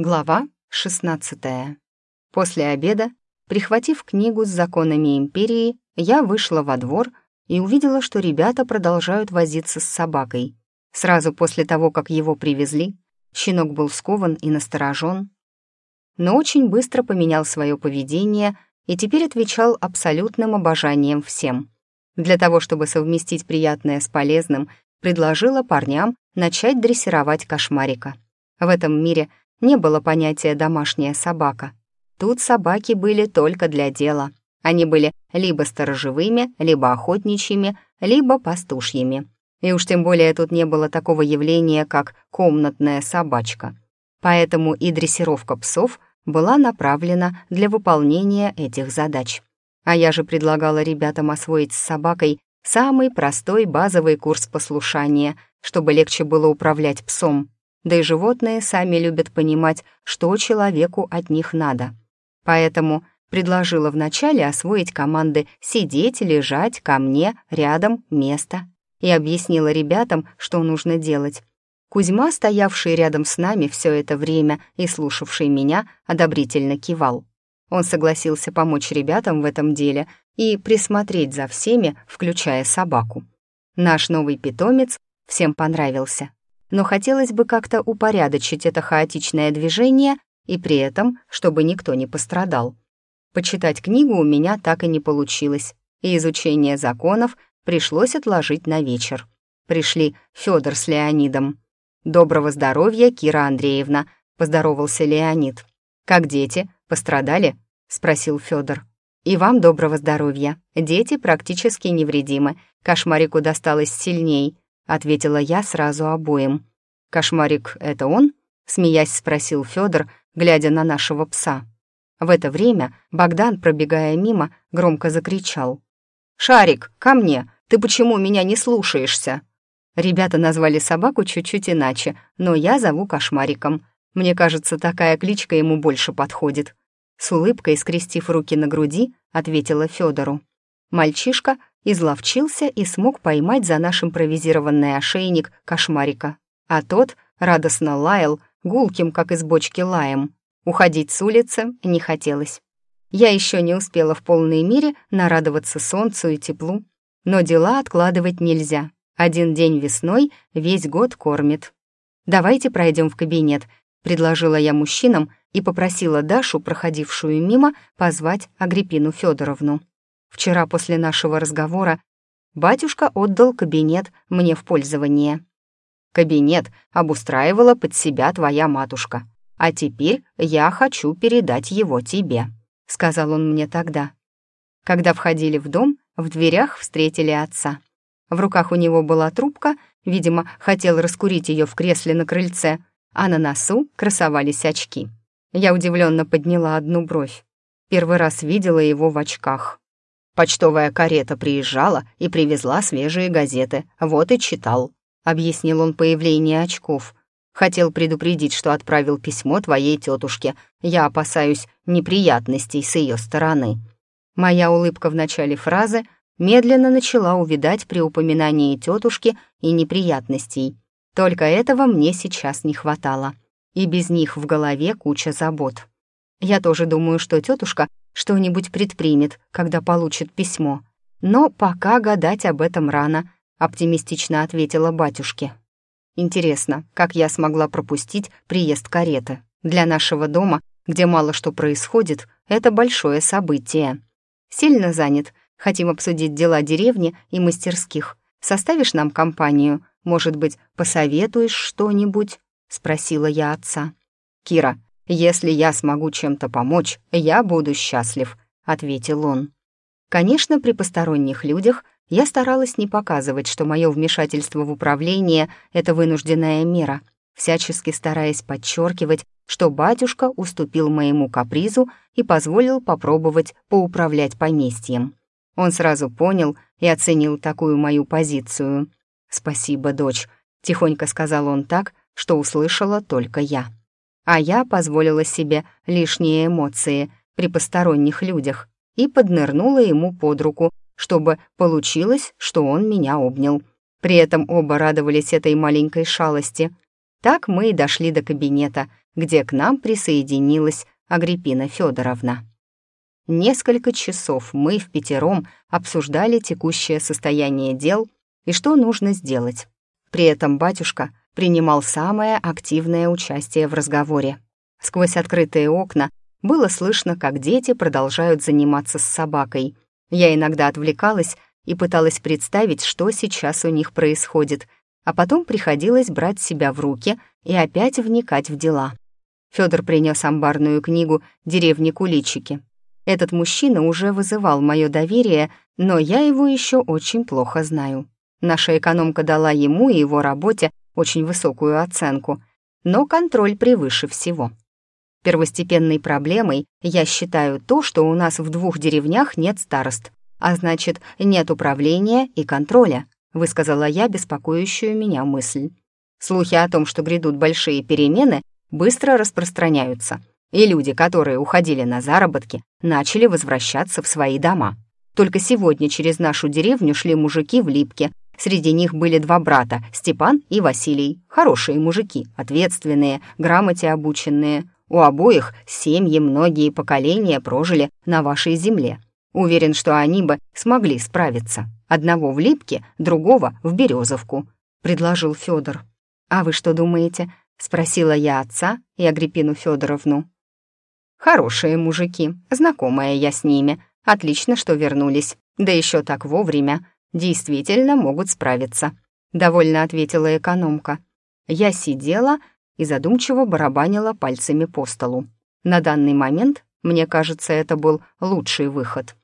Глава 16. После обеда, прихватив книгу с законами империи, я вышла во двор и увидела, что ребята продолжают возиться с собакой. Сразу после того, как его привезли, щенок был скован и насторожен, но очень быстро поменял свое поведение и теперь отвечал абсолютным обожанием всем. Для того, чтобы совместить приятное с полезным, предложила парням начать дрессировать кошмарика. В этом мире не было понятия «домашняя собака». Тут собаки были только для дела. Они были либо сторожевыми, либо охотничьими, либо пастушьими. И уж тем более тут не было такого явления, как комнатная собачка. Поэтому и дрессировка псов была направлена для выполнения этих задач. А я же предлагала ребятам освоить с собакой самый простой базовый курс послушания, чтобы легче было управлять псом да и животные сами любят понимать, что человеку от них надо. Поэтому предложила вначале освоить команды «сидеть», «лежать», «ко мне», «рядом», «место» и объяснила ребятам, что нужно делать. Кузьма, стоявший рядом с нами все это время и слушавший меня, одобрительно кивал. Он согласился помочь ребятам в этом деле и присмотреть за всеми, включая собаку. Наш новый питомец всем понравился но хотелось бы как-то упорядочить это хаотичное движение и при этом, чтобы никто не пострадал. Почитать книгу у меня так и не получилось, и изучение законов пришлось отложить на вечер. Пришли Федор с Леонидом. «Доброго здоровья, Кира Андреевна», — поздоровался Леонид. «Как дети? Пострадали?» — спросил Федор. «И вам доброго здоровья. Дети практически невредимы. Кошмарику досталось сильней», ответила я сразу обоим. «Кошмарик — это он?» — смеясь спросил Федор, глядя на нашего пса. В это время Богдан, пробегая мимо, громко закричал. «Шарик, ко мне! Ты почему меня не слушаешься?» Ребята назвали собаку чуть-чуть иначе, но я зову Кошмариком. Мне кажется, такая кличка ему больше подходит. С улыбкой, скрестив руки на груди, ответила Федору. Мальчишка изловчился и смог поймать за наш импровизированный ошейник кошмарика. А тот радостно лаял, гулким, как из бочки лаем. Уходить с улицы не хотелось. Я еще не успела в полной мере нарадоваться солнцу и теплу. Но дела откладывать нельзя. Один день весной весь год кормит. «Давайте пройдем в кабинет», — предложила я мужчинам и попросила Дашу, проходившую мимо, позвать Агриппину Федоровну. Вчера после нашего разговора батюшка отдал кабинет мне в пользование. Кабинет обустраивала под себя твоя матушка, а теперь я хочу передать его тебе», — сказал он мне тогда. Когда входили в дом, в дверях встретили отца. В руках у него была трубка, видимо, хотел раскурить ее в кресле на крыльце, а на носу красовались очки. Я удивленно подняла одну бровь. Первый раз видела его в очках. Почтовая карета приезжала и привезла свежие газеты. Вот и читал», — объяснил он появление очков. «Хотел предупредить, что отправил письмо твоей тетушке. Я опасаюсь неприятностей с ее стороны». Моя улыбка в начале фразы медленно начала увидать при упоминании тетушки и неприятностей. Только этого мне сейчас не хватало. И без них в голове куча забот. Я тоже думаю, что тетушка что-нибудь предпримет, когда получит письмо. Но пока гадать об этом рано, оптимистично ответила батюшке. Интересно, как я смогла пропустить приезд кареты? Для нашего дома, где мало что происходит, это большое событие. Сильно занят, хотим обсудить дела деревни и мастерских. Составишь нам компанию? Может быть, посоветуешь что-нибудь?» — спросила я отца. «Кира, «Если я смогу чем-то помочь, я буду счастлив», — ответил он. Конечно, при посторонних людях я старалась не показывать, что мое вмешательство в управление — это вынужденная мера, всячески стараясь подчеркивать, что батюшка уступил моему капризу и позволил попробовать поуправлять поместьем. Он сразу понял и оценил такую мою позицию. «Спасибо, дочь», — тихонько сказал он так, что услышала только я а я позволила себе лишние эмоции при посторонних людях и поднырнула ему под руку, чтобы получилось, что он меня обнял. При этом оба радовались этой маленькой шалости. Так мы и дошли до кабинета, где к нам присоединилась Агриппина Федоровна. Несколько часов мы в пятером обсуждали текущее состояние дел и что нужно сделать. При этом батюшка принимал самое активное участие в разговоре. Сквозь открытые окна было слышно, как дети продолжают заниматься с собакой. Я иногда отвлекалась и пыталась представить, что сейчас у них происходит, а потом приходилось брать себя в руки и опять вникать в дела. Федор принес амбарную книгу «Деревни Куличики». Этот мужчина уже вызывал мое доверие, но я его еще очень плохо знаю. Наша экономка дала ему и его работе очень высокую оценку, но контроль превыше всего. Первостепенной проблемой я считаю то, что у нас в двух деревнях нет старост, а значит, нет управления и контроля, высказала я беспокоящую меня мысль. Слухи о том, что грядут большие перемены, быстро распространяются, и люди, которые уходили на заработки, начали возвращаться в свои дома. Только сегодня через нашу деревню шли мужики в Липке. Среди них были два брата, Степан и Василий. Хорошие мужики, ответственные, грамоте обученные. У обоих семьи многие поколения прожили на вашей земле. Уверен, что они бы смогли справиться. Одного в Липке, другого в Березовку», — предложил Федор. «А вы что думаете?» — спросила я отца и Агриппину Федоровну. Хорошие мужики, знакомая я с ними. Отлично, что вернулись. Да еще так вовремя. Действительно могут справиться. Довольно ответила экономка. Я сидела и задумчиво барабанила пальцами по столу. На данный момент, мне кажется, это был лучший выход.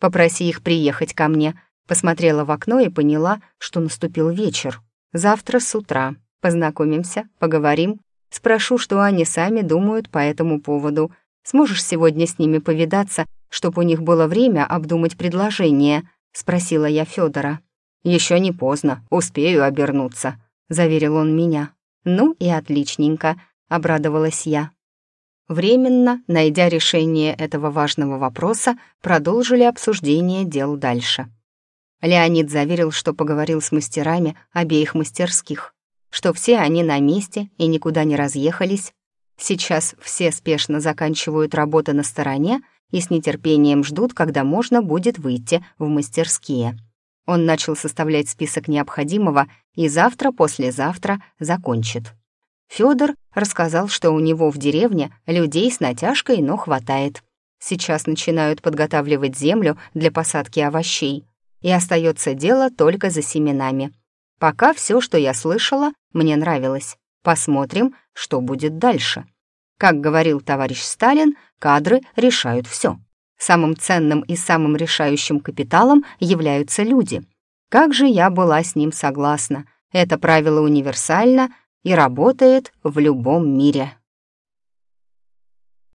«Попроси их приехать ко мне», посмотрела в окно и поняла, что наступил вечер. «Завтра с утра. Познакомимся, поговорим. Спрошу, что они сами думают по этому поводу. Сможешь сегодня с ними повидаться, чтобы у них было время обдумать предложение?» — спросила я Федора. Еще не поздно, успею обернуться», — заверил он меня. «Ну и отличненько», — обрадовалась я. Временно, найдя решение этого важного вопроса, продолжили обсуждение дел дальше. Леонид заверил, что поговорил с мастерами обеих мастерских, что все они на месте и никуда не разъехались, Сейчас все спешно заканчивают работы на стороне и с нетерпением ждут, когда можно будет выйти в мастерские. Он начал составлять список необходимого и завтра-послезавтра закончит. Федор рассказал, что у него в деревне людей с натяжкой, но хватает. Сейчас начинают подготавливать землю для посадки овощей, и остается дело только за семенами. Пока все, что я слышала, мне нравилось. Посмотрим, что будет дальше. Как говорил товарищ Сталин, кадры решают все. Самым ценным и самым решающим капиталом являются люди. Как же я была с ним согласна. Это правило универсально и работает в любом мире.